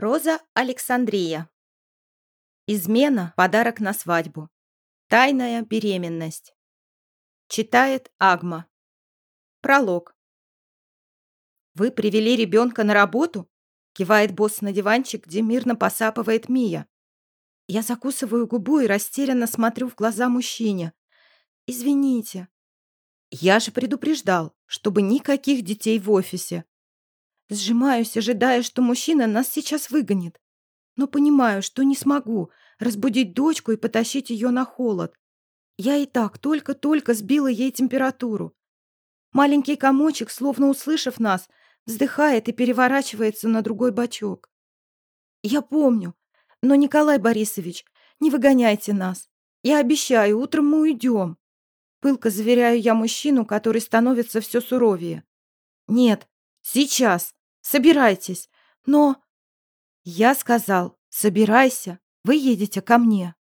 Роза Александрия. Измена – подарок на свадьбу. Тайная беременность. Читает Агма. Пролог. «Вы привели ребенка на работу?» – кивает босс на диванчик, где мирно посапывает Мия. Я закусываю губу и растерянно смотрю в глаза мужчине. «Извините». «Я же предупреждал, чтобы никаких детей в офисе. Сжимаюсь, ожидая, что мужчина нас сейчас выгонит. Но понимаю, что не смогу разбудить дочку и потащить ее на холод. Я и так только-только сбила ей температуру. Маленький комочек, словно услышав нас, вздыхает и переворачивается на другой бочок. Я помню, но, Николай Борисович, не выгоняйте нас. Я обещаю, утром мы уйдем. Пылко заверяю я мужчину, который становится все суровее. Нет, сейчас. Собирайтесь. Но... Я сказал, собирайся, вы едете ко мне.